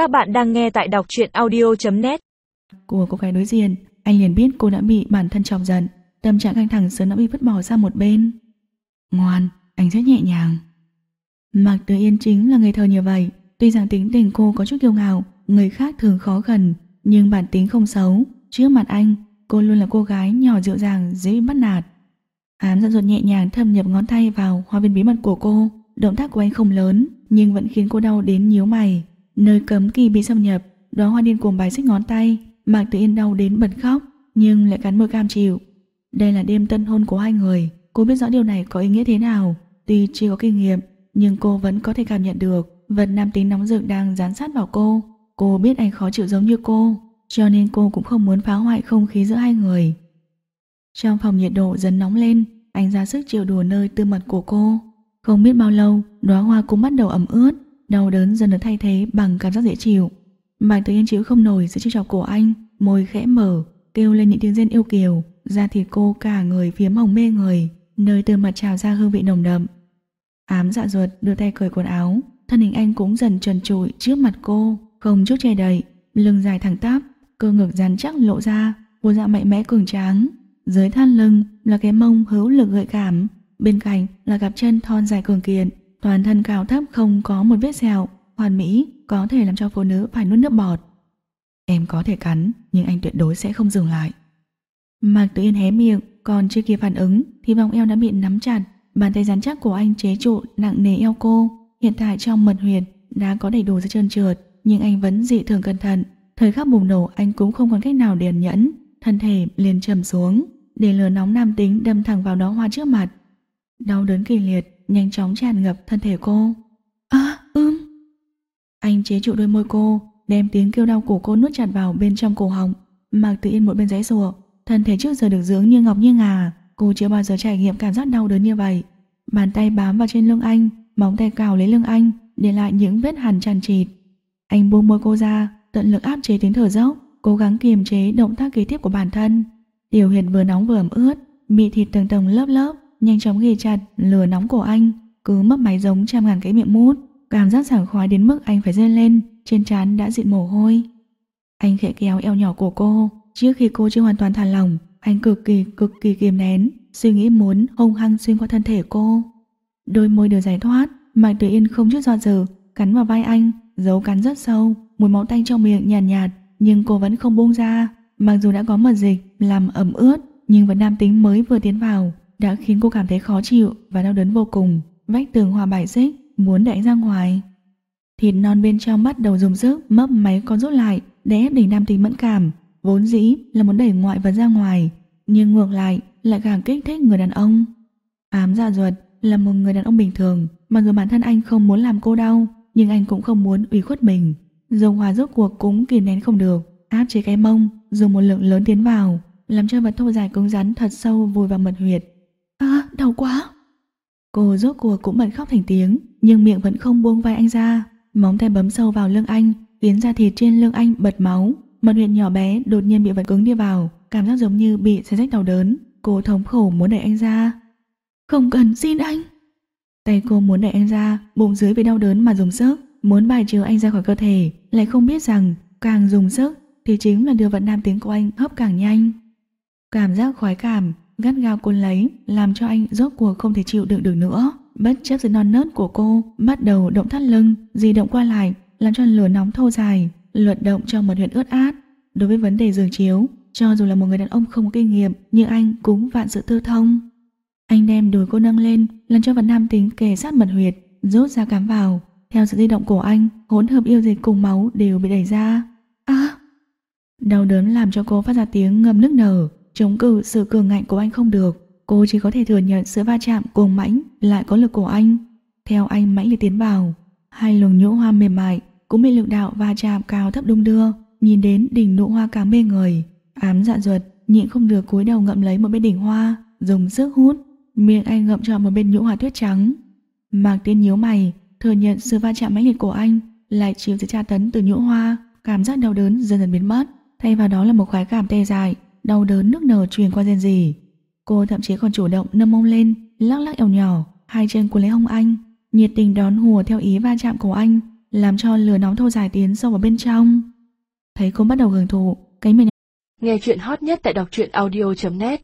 Các bạn đang nghe tại đọc truyện audio.net Của cô gái đối diện, anh liền biết cô đã bị bản thân chọc giận, tâm trạng căng thẳng sớm đã bị vứt bỏ ra một bên. Ngoan, anh rất nhẹ nhàng. Mạc Tử Yên chính là người thờ như vậy, tuy rằng tính tình cô có chút kiêu ngạo, người khác thường khó gần, nhưng bản tính không xấu. Trước mặt anh, cô luôn là cô gái nhỏ dịu dàng, dễ bị bắt nạt. Ám dẫn ruột nhẹ nhàng thâm nhập ngón tay vào hoa viên bí mật của cô, động tác của anh không lớn, nhưng vẫn khiến cô đau đến nhíu mày. Nơi cấm kỳ bị xâm nhập, đó hoa điên cuồng bài xích ngón tay, Mạc Tử Yên đau đến bật khóc, nhưng lại cắn môi cam chịu. Đây là đêm tân hôn của hai người, cô biết rõ điều này có ý nghĩa thế nào. Tuy chưa có kinh nghiệm, nhưng cô vẫn có thể cảm nhận được vật nam tính nóng rực đang dán sát vào cô. Cô biết anh khó chịu giống như cô, cho nên cô cũng không muốn phá hoại không khí giữa hai người. Trong phòng nhiệt độ dần nóng lên, anh ra sức chịu đùa nơi tư mật của cô. Không biết bao lâu, đóa hoa cũng bắt đầu ẩm ướt, đau đớn dần được thay thế bằng cảm giác dễ chịu. Mạc Tử Yên chịu không nổi sự chiêu chọc cổ anh, môi khẽ mở, kêu lên những tiếng rên yêu kiều, da thịt cô cả người phiếm hồng mê người, nơi từ mặt trào ra hương vị nồng đậm. Ám dạ ruột đưa tay cởi quần áo, thân hình anh cũng dần trần trụi trước mặt cô, không chút che đậy, lưng dài thẳng tắp, cơ ngực rắn chắc lộ ra, bộ dạng mạnh mẽ cường tráng. Dưới than lưng là cái mông hữu lực gợi cảm, bên cạnh là cặp chân thon dài cường kiện, toàn thân cao thấp không có một vết sẹo, hoàn mỹ, có thể làm cho phụ nữ phải nuốt nước bọt. Em có thể cắn, nhưng anh tuyệt đối sẽ không dừng lại. Mạc Tử Yên hé miệng, còn chưa kịp phản ứng thì vòng eo đã bị nắm chặt, bàn tay rắn chắc của anh chế trụ nặng nề eo cô. Hiện tại trong mật huyền đã có đầy đủ sự trơn trượt, nhưng anh vẫn dị thường cẩn thận. Thời khắc bùng nổ anh cũng không còn cách nào điền nhẫn, thân thể liền trầm xuống, để lửa nóng nam tính đâm thẳng vào đó hoa trước mặt. Đau đớn kỳ liệt, nhanh chóng tràn ngập thân thể cô. À, ưm. Anh chế trụ đôi môi cô, đem tiếng kêu đau của cô nuốt chặt vào bên trong cổ họng. Mạc Tử Yên một bên giấy rùa, thân thể trước giờ được dưỡng như ngọc như ngà, cô chưa bao giờ trải nghiệm cảm giác đau đớn như vậy. Bàn tay bám vào trên lưng anh, móng tay cào lấy lưng anh, để lại những vết hằn tràn trịt. Anh buông môi cô ra, tận lực áp chế tiếng thở dốc, cố gắng kiềm chế động tác kế tiếp của bản thân. Điều huyệt vừa nóng vừa ẩm ướt, mị thịt tầng tầng lớp lớp, nhanh chóng ghì chặt lửa nóng của anh, cứ mấp máy giống trăm ngàn cái miệng mút, cảm giác sảng khoái đến mức anh phải rên lên, trên trán đã dịn mồ hôi. Anh khẽ kéo eo nhỏ của cô, trước khi cô chưa hoàn toàn thả lỏng, anh cực kỳ cực kỳ kiềm nén, suy nghĩ muốn hung hăng xuyên qua thân thể cô. Đôi môi đều giải thoát, Mạc Tử Yên không chút do dự, cắn vào vai anh, dấu cắn rất sâu, mùi máu tanh trong miệng nhàn nhạt, nhạt, nhưng cô vẫn không buông ra. Mặc dù đã có mật dịch làm ẩm ướt, nhưng vẫn nam tính mới vừa tiến vào, đã khiến cô cảm thấy khó chịu và đau đớn vô cùng. Vách tường hòa bài xích, muốn đẩy ra ngoài. Thịt non bên trong bắt đầu dùng sức mấp máy con rút lại để ép đỉnh nam tính mẫn cảm. Vốn dĩ là muốn đẩy ngoại vật ra ngoài, nhưng ngược lại lại càng kích thích người đàn ông. Ám dạ ruột là một người đàn ông bình thường, mà dù bản thân anh không muốn làm cô đau, nhưng anh cũng không muốn ủy khuất mình. Dùng hòa rốt cuộc cũng kìm nén không được, áp chế cái mông, dùng một lượng lớn tiến vào, làm cho vật thô dài cứng rắn thật sâu vùi vào mật huyệt. Đau quá! Cô rốt cuộc cũng bật khóc thành tiếng, nhưng miệng vẫn không buông vai anh ra. Móng tay bấm sâu vào lưng anh, khiến da thịt trên lưng anh bật máu. Mật huyệt nhỏ bé đột nhiên bị vật cứng đi vào, cảm giác giống như bị xé rách đau đớn. Cô thống khổ muốn đẩy anh ra. Không cần, xin anh! Tay cô muốn đẩy anh ra, bụng dưới vì đau đớn mà dùng sức, muốn bài trừ anh ra khỏi cơ thể, lại không biết rằng càng dùng sức thì chính là đưa vận nam tiếng của anh hấp càng nhanh. Cảm giác khoái cảm, gắt gao cuốn lấy, làm cho anh rốt cuộc không thể chịu đựng được nữa. Bất chấp sự non nớt của cô, bắt đầu động thắt lưng, di động qua lại, làm cho lửa nóng thô dài, luật động cho một huyện ướt át. Đối với vấn đề giường chiếu, cho dù là một người đàn ông không có kinh nghiệm, nhưng anh cũng vạn sự tư thông. Anh đem đùi cô nâng lên, làm cho vật nam tính kề sát mật huyệt, rút ra cắm vào. Theo sự di động của anh, hỗn hợp yêu dịch cùng máu đều bị đẩy ra. À! Đau đớn làm cho cô phát ra tiếng ngâm nước nở, chống cự sự cường ngạnh của anh không được. Cô chỉ có thể thừa nhận sự va chạm cuồng mãnh lại có lực của anh. Theo anh mãnh liệt tiến vào, hai luồng nhũ hoa mềm mại cũng bị lực đạo va chạm cao thấp đung đưa, nhìn đến đỉnh nụ hoa càng mê người. Ám dạ ruột, nhịn không được cúi đầu ngậm lấy một bên đỉnh hoa, dùng sức hút, miệng anh ngậm trọn một bên nhũ hoa tuyết trắng. Mạc Tiên nhíu mày, thừa nhận sự va chạm mãnh liệt của anh, lại chịu sự tra tấn từ nhũ hoa, cảm giác đau đớn dần dần biến mất, thay vào đó là một khoái cảm tê dại, đau đớn nước nở truyền qua gen gì, Cô thậm chí còn chủ động nâng mông lên, lắc lắc eo nhỏ, hai chân cuốn lấy hông anh, nhiệt tình đón hùa theo ý va chạm của anh, làm cho lửa nóng thô dài tiến sâu vào bên trong. Thấy cô bắt đầu hưởng thụ, cái miệng Nghe chuyện hot nhất tại đọc truyện audio.net